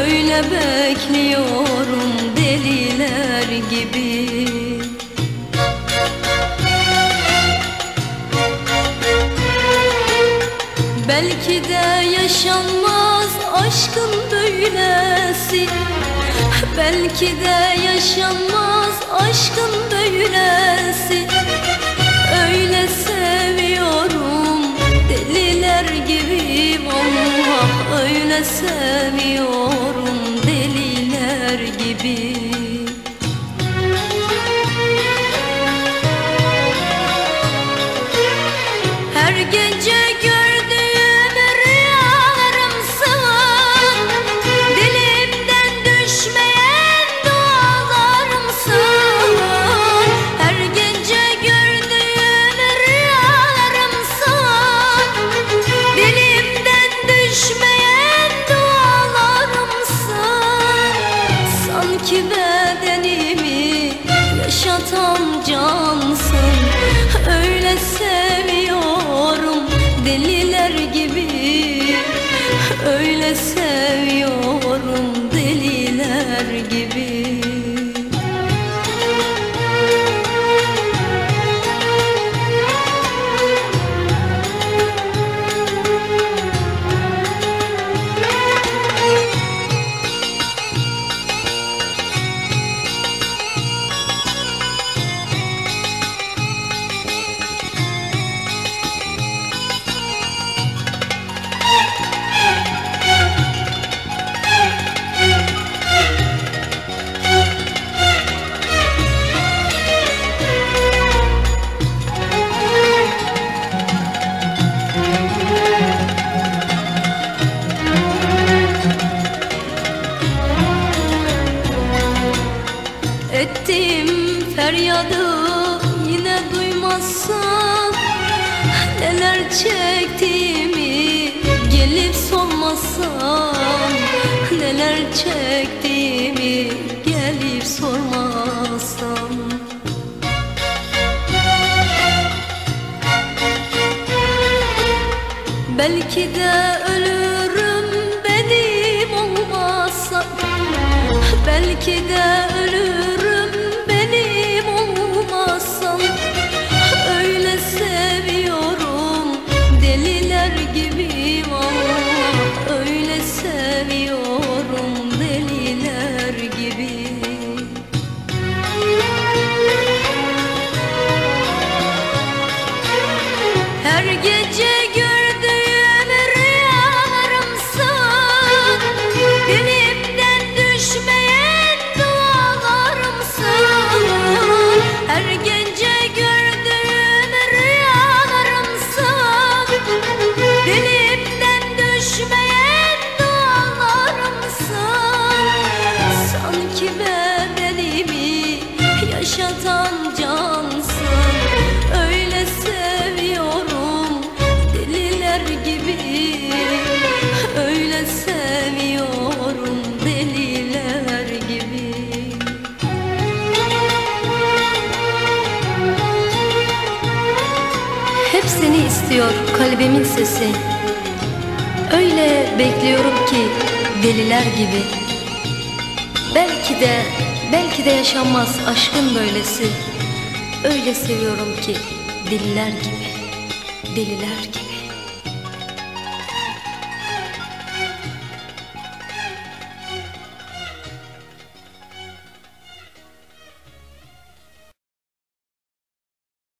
Öyle bekliyorum deliler gibi. Belki de yaşanmaz aşkın böylesi. Belki de yaşanmaz seviyorum deliler gibi deliler gibi. Öyle seviyorum deliler gibi Ettim feryadı yine duymazsan Neler çektiğimi gelip sormazsan Neler çektiğimi gelip sormazsan. Belki de ölürüm benim olmazsa Belki de ölürüm gece gördüğüm rüyalarımsın Dilimden düşmeyen dualarımsın Her gece gördüğüm rüyalarımsın Dilimden düşmeyen dualarımsın Sanki bedenimi yaşatan cansın Hep seni istiyor kalbimin sesi. Öyle bekliyorum ki deliler gibi. Belki de, belki de yaşanmaz aşkın böylesi. Öyle seviyorum ki deliler gibi, deliler gibi